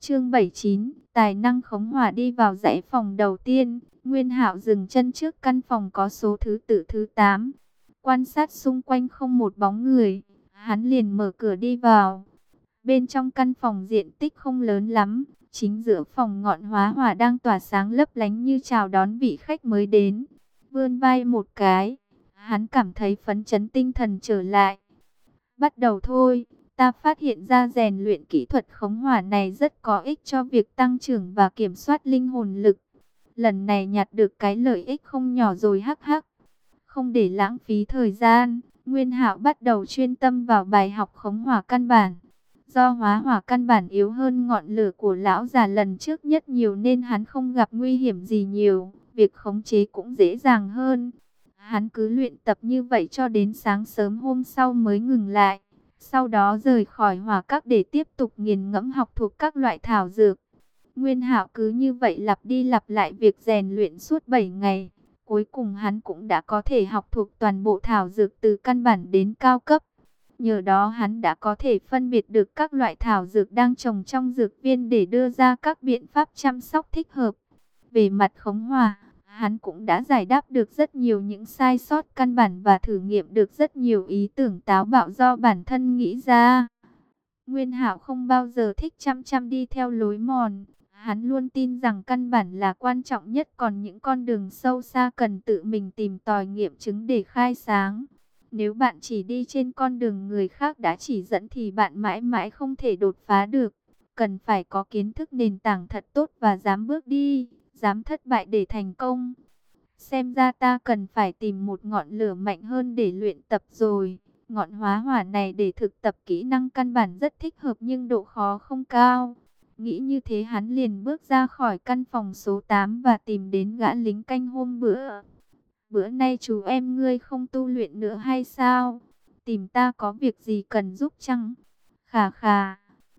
Chương 79, tài năng khống hỏa đi vào dãy phòng đầu tiên, Nguyên Hạo dừng chân trước căn phòng có số thứ tự thứ 8. Quan sát xung quanh không một bóng người, hắn liền mở cửa đi vào. Bên trong căn phòng diện tích không lớn lắm, chính giữa phòng ngọn hóa hỏa đang tỏa sáng lấp lánh như chào đón vị khách mới đến. Vươn vai một cái, hắn cảm thấy phấn chấn tinh thần trở lại. Bắt đầu thôi, ta phát hiện ra rèn luyện kỹ thuật khống hỏa này rất có ích cho việc tăng trưởng và kiểm soát linh hồn lực. Lần này nhặt được cái lợi ích không nhỏ rồi hắc hắc. Không để lãng phí thời gian, Nguyên Hạo bắt đầu chuyên tâm vào bài học khống hỏa căn bản. Do hóa hỏa căn bản yếu hơn ngọn lửa của lão già lần trước nhất nhiều nên hắn không gặp nguy hiểm gì nhiều, việc khống chế cũng dễ dàng hơn. Hắn cứ luyện tập như vậy cho đến sáng sớm hôm sau mới ngừng lại. Sau đó rời khỏi hỏa các để tiếp tục nghiền ngẫm học thuộc các loại thảo dược. Nguyên Hạo cứ như vậy lặp đi lặp lại việc rèn luyện suốt 7 ngày. Cuối cùng hắn cũng đã có thể học thuộc toàn bộ thảo dược từ căn bản đến cao cấp. Nhờ đó hắn đã có thể phân biệt được các loại thảo dược đang trồng trong dược viên để đưa ra các biện pháp chăm sóc thích hợp. Về mặt khống hòa, hắn cũng đã giải đáp được rất nhiều những sai sót căn bản và thử nghiệm được rất nhiều ý tưởng táo bạo do bản thân nghĩ ra. Nguyên Hạo không bao giờ thích chăm chăm đi theo lối mòn, hắn luôn tin rằng căn bản là quan trọng nhất còn những con đường sâu xa cần tự mình tìm tòi nghiệm chứng để khai sáng. Nếu bạn chỉ đi trên con đường người khác đã chỉ dẫn thì bạn mãi mãi không thể đột phá được. Cần phải có kiến thức nền tảng thật tốt và dám bước đi, dám thất bại để thành công. Xem ra ta cần phải tìm một ngọn lửa mạnh hơn để luyện tập rồi. Ngọn hóa hỏa này để thực tập kỹ năng căn bản rất thích hợp nhưng độ khó không cao. Nghĩ như thế hắn liền bước ra khỏi căn phòng số 8 và tìm đến gã lính canh hôm bữa. Bữa nay chú em ngươi không tu luyện nữa hay sao? Tìm ta có việc gì cần giúp chăng? Khà khà,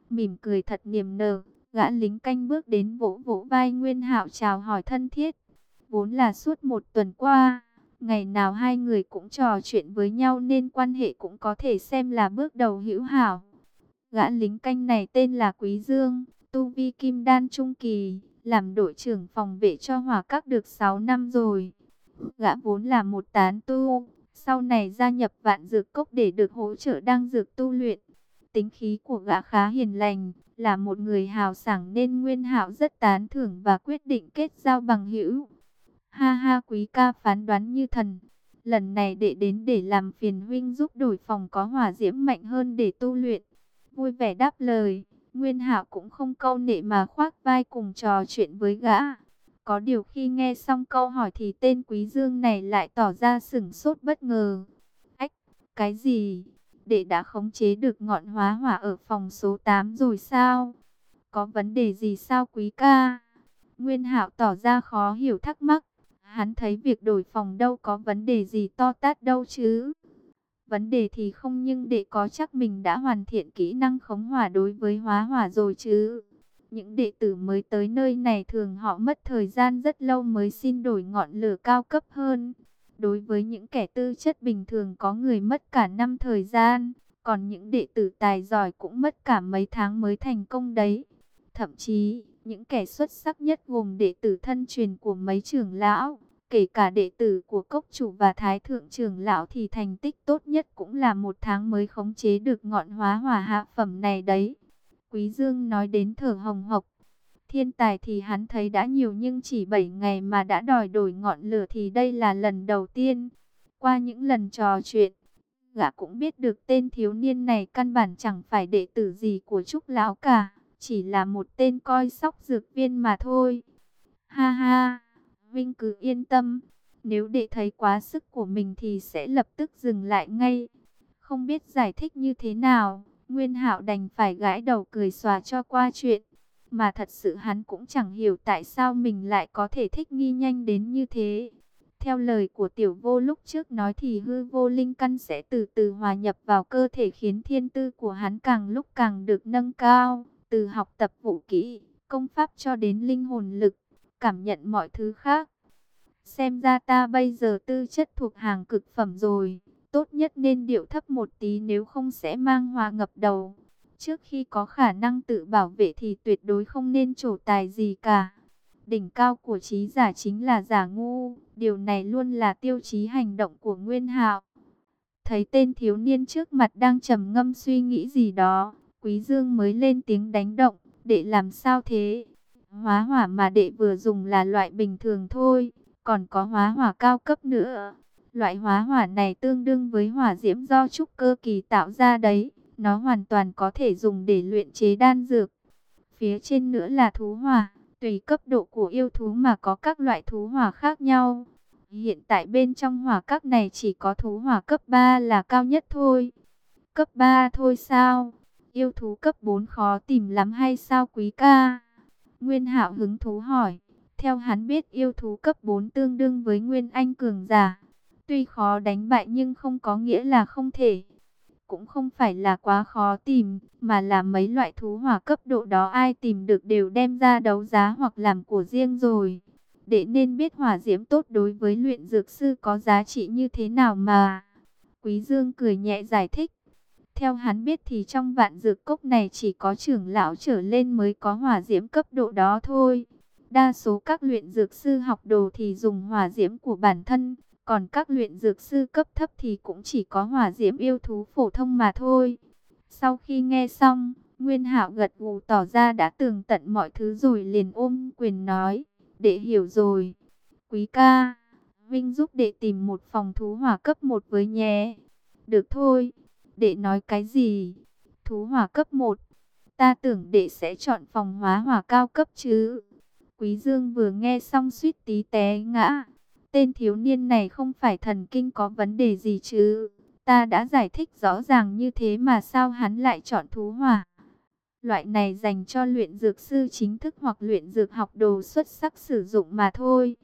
mỉm cười thật niềm nở, gã lính canh bước đến vỗ vỗ vai Nguyên Hạo chào hỏi thân thiết. Vốn là suốt một tuần qua, ngày nào hai người cũng trò chuyện với nhau nên quan hệ cũng có thể xem là bước đầu hữu hảo. Gã lính canh này tên là Quý Dương, tu vi kim đan trung kỳ, làm đội trưởng phòng vệ cho hỏa các được 6 năm rồi. Gã vốn là một tán tu, sau này gia nhập vạn dược cốc để được hỗ trợ đang dược tu luyện. Tính khí của gã khá hiền lành, là một người hào sảng nên Nguyên Hạo rất tán thưởng và quyết định kết giao bằng hữu. Ha ha quý ca phán đoán như thần, lần này đệ đến để làm phiền huynh giúp đổi phòng có hỏa diễm mạnh hơn để tu luyện. Vui vẻ đáp lời, Nguyên Hạo cũng không câu nệ mà khoác vai cùng trò chuyện với gã. Có điều khi nghe xong câu hỏi thì tên Quý Dương này lại tỏ ra sửng sốt bất ngờ. Ách, cái gì? Đệ đã khống chế được ngọn hóa hỏa ở phòng số 8 rồi sao? Có vấn đề gì sao quý ca? Nguyên Hạo tỏ ra khó hiểu thắc mắc. Hắn thấy việc đổi phòng đâu có vấn đề gì to tát đâu chứ. Vấn đề thì không nhưng đệ có chắc mình đã hoàn thiện kỹ năng khống hỏa đối với hóa hỏa rồi chứ. Những đệ tử mới tới nơi này thường họ mất thời gian rất lâu mới xin đổi ngọn lửa cao cấp hơn. Đối với những kẻ tư chất bình thường có người mất cả năm thời gian, còn những đệ tử tài giỏi cũng mất cả mấy tháng mới thành công đấy. Thậm chí, những kẻ xuất sắc nhất gồm đệ tử thân truyền của mấy trưởng lão, kể cả đệ tử của cốc chủ và thái thượng trưởng lão thì thành tích tốt nhất cũng là một tháng mới khống chế được ngọn hóa hỏa hạ phẩm này đấy. Quý Dương nói đến thở hồng hộc. Thiên tài thì hắn thấy đã nhiều nhưng chỉ 7 ngày mà đã đòi đổi ngọn lửa thì đây là lần đầu tiên. Qua những lần trò chuyện, gã cũng biết được tên thiếu niên này căn bản chẳng phải đệ tử gì của Trúc Lão cả, chỉ là một tên coi sóc dược viên mà thôi. Ha ha, Vinh cứ yên tâm, nếu đệ thấy quá sức của mình thì sẽ lập tức dừng lại ngay. Không biết giải thích như thế nào. Nguyên Hạo đành phải gãi đầu cười xòa cho qua chuyện. Mà thật sự hắn cũng chẳng hiểu tại sao mình lại có thể thích nghi nhanh đến như thế. Theo lời của tiểu vô lúc trước nói thì hư vô linh căn sẽ từ từ hòa nhập vào cơ thể khiến thiên tư của hắn càng lúc càng được nâng cao. Từ học tập vũ kỹ, công pháp cho đến linh hồn lực, cảm nhận mọi thứ khác. Xem ra ta bây giờ tư chất thuộc hàng cực phẩm rồi tốt nhất nên điệu thấp một tí nếu không sẽ mang hòa ngập đầu. Trước khi có khả năng tự bảo vệ thì tuyệt đối không nên trổ tài gì cả. Đỉnh cao của trí giả chính là giả ngu, điều này luôn là tiêu chí hành động của Nguyên Hạo. Thấy tên thiếu niên trước mặt đang trầm ngâm suy nghĩ gì đó, Quý Dương mới lên tiếng đánh động, đệ làm sao thế? Hóa hỏa mà đệ vừa dùng là loại bình thường thôi, còn có hóa hỏa cao cấp nữa. Loại hóa hỏa này tương đương với hỏa diễm do trúc cơ kỳ tạo ra đấy. Nó hoàn toàn có thể dùng để luyện chế đan dược. Phía trên nữa là thú hỏa. Tùy cấp độ của yêu thú mà có các loại thú hỏa khác nhau. Hiện tại bên trong hỏa các này chỉ có thú hỏa cấp 3 là cao nhất thôi. Cấp 3 thôi sao? Yêu thú cấp 4 khó tìm lắm hay sao quý ca? Nguyên hạo hứng thú hỏi. Theo hắn biết yêu thú cấp 4 tương đương với Nguyên Anh cường giả. Tuy khó đánh bại nhưng không có nghĩa là không thể. cũng không phải là quá khó tìm, mà là mấy loại thú hỏa cấp độ đó ai tìm được đều đem ra đấu giá hoặc làm của riêng rồi. Để nên biết hỏa diễm tốt đối với luyện dược sư có giá trị như thế nào mà. Quý Dương cười nhẹ giải thích. Theo hắn biết thì trong vạn dược cốc này chỉ có trưởng lão trở lên mới có hỏa diễm cấp độ đó thôi. Đa số các luyện dược sư học đồ thì dùng hỏa diễm của bản thân, còn các luyện dược sư cấp thấp thì cũng chỉ có hỏa diễm yêu thú phổ thông mà thôi. Sau khi nghe xong, Nguyên Hạo gật gù tỏ ra đã tường tận mọi thứ rồi liền ôm quyền nói, đệ hiểu rồi. Quý ca, Vinh giúp đệ tìm một phòng thú hỏa cấp 1 với nhé. Được thôi, đệ nói cái gì? Thú hỏa cấp 1, ta tưởng đệ sẽ chọn phòng hóa hỏa cao cấp chứ. Quý Dương vừa nghe xong suýt tí té ngã. Tên thiếu niên này không phải thần kinh có vấn đề gì chứ. Ta đã giải thích rõ ràng như thế mà sao hắn lại chọn thú hỏa. Loại này dành cho luyện dược sư chính thức hoặc luyện dược học đồ xuất sắc sử dụng mà thôi.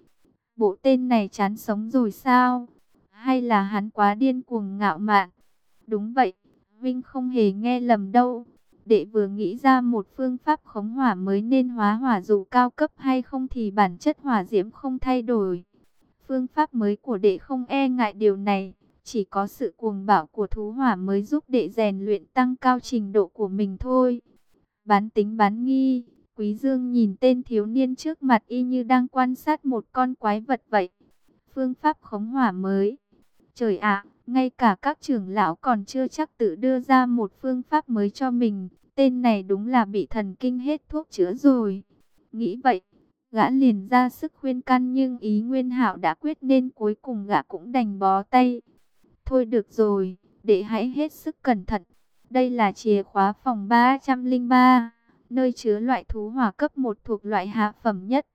Bộ tên này chán sống rồi sao? Hay là hắn quá điên cuồng ngạo mạn? Đúng vậy, Vinh không hề nghe lầm đâu. Đệ vừa nghĩ ra một phương pháp khống hỏa mới nên hóa hỏa dù cao cấp hay không thì bản chất hỏa diễm không thay đổi. Phương pháp mới của đệ không e ngại điều này, chỉ có sự cuồng bạo của thú hỏa mới giúp đệ rèn luyện tăng cao trình độ của mình thôi. Bán tính bán nghi, Quý Dương nhìn tên thiếu niên trước mặt y như đang quan sát một con quái vật vậy. Phương pháp khống hỏa mới. Trời ạ, ngay cả các trưởng lão còn chưa chắc tự đưa ra một phương pháp mới cho mình. Tên này đúng là bị thần kinh hết thuốc chữa rồi. Nghĩ vậy, Gã liền ra sức khuyên can nhưng ý Nguyên Hạo đã quyết nên cuối cùng gã cũng đành bó tay. Thôi được rồi, để hãy hết sức cẩn thận. Đây là chìa khóa phòng 303, nơi chứa loại thú hỏa cấp 1 thuộc loại hạ phẩm nhất.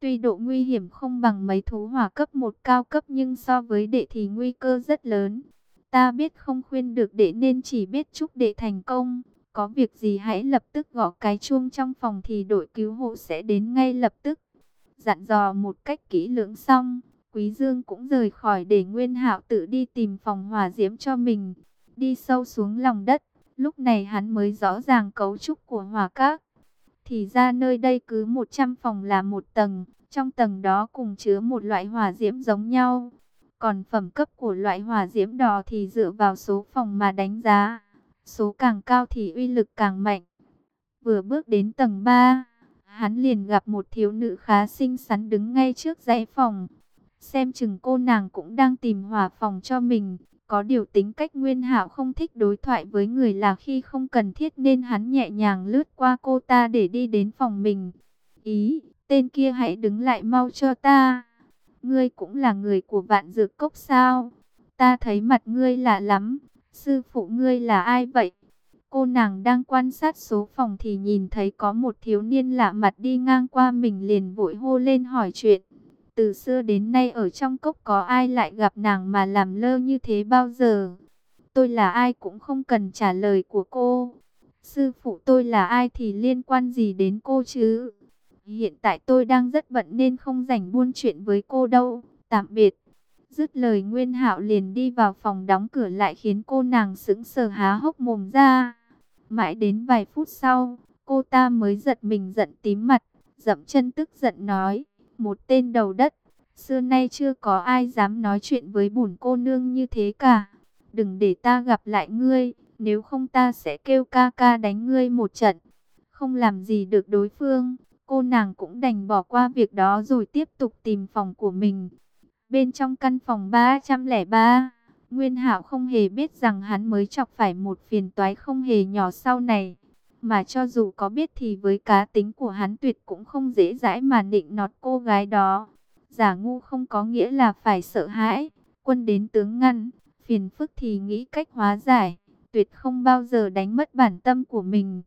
Tuy độ nguy hiểm không bằng mấy thú hỏa cấp một cao cấp nhưng so với đệ thì nguy cơ rất lớn. Ta biết không khuyên được đệ nên chỉ biết chúc đệ thành công. Có việc gì hãy lập tức gõ cái chuông trong phòng thì đội cứu hộ sẽ đến ngay lập tức. Dặn dò một cách kỹ lưỡng xong, Quý Dương cũng rời khỏi để Nguyên Hạo tự đi tìm phòng hỏa diễm cho mình. Đi sâu xuống lòng đất, lúc này hắn mới rõ ràng cấu trúc của hỏa các. Thì ra nơi đây cứ 100 phòng là một tầng, trong tầng đó cùng chứa một loại hỏa diễm giống nhau. Còn phẩm cấp của loại hỏa diễm đỏ thì dựa vào số phòng mà đánh giá. Số càng cao thì uy lực càng mạnh. Vừa bước đến tầng 3, hắn liền gặp một thiếu nữ khá xinh xắn đứng ngay trước dãy phòng. Xem chừng cô nàng cũng đang tìm hỏa phòng cho mình. Có điều tính cách Nguyên Hạo không thích đối thoại với người là khi không cần thiết nên hắn nhẹ nhàng lướt qua cô ta để đi đến phòng mình. Ý, tên kia hãy đứng lại mau cho ta. Ngươi cũng là người của vạn dược cốc sao? Ta thấy mặt ngươi lạ lắm, Sư phụ ngươi là ai vậy? Cô nàng đang quan sát số phòng thì nhìn thấy có một thiếu niên lạ mặt đi ngang qua mình liền vội hô lên hỏi chuyện. Từ xưa đến nay ở trong cốc có ai lại gặp nàng mà làm lơ như thế bao giờ? Tôi là ai cũng không cần trả lời của cô. Sư phụ tôi là ai thì liên quan gì đến cô chứ? Hiện tại tôi đang rất bận nên không rảnh buôn chuyện với cô đâu. Tạm biệt. Dứt lời Nguyên Hạo liền đi vào phòng đóng cửa lại khiến cô nàng sững sờ há hốc mồm ra. Mãi đến vài phút sau, cô ta mới giật mình giận tím mặt, dậm chân tức giận nói, một tên đầu đất, xưa nay chưa có ai dám nói chuyện với bổn cô nương như thế cả. Đừng để ta gặp lại ngươi, nếu không ta sẽ kêu ca ca đánh ngươi một trận. Không làm gì được đối phương, cô nàng cũng đành bỏ qua việc đó rồi tiếp tục tìm phòng của mình. Bên trong căn phòng 303, Nguyên Hạo không hề biết rằng hắn mới chọc phải một phiền toái không hề nhỏ sau này. Mà cho dù có biết thì với cá tính của hắn tuyệt cũng không dễ dãi mà định nọt cô gái đó. Giả ngu không có nghĩa là phải sợ hãi, quân đến tướng ngăn, phiền phức thì nghĩ cách hóa giải, tuyệt không bao giờ đánh mất bản tâm của mình.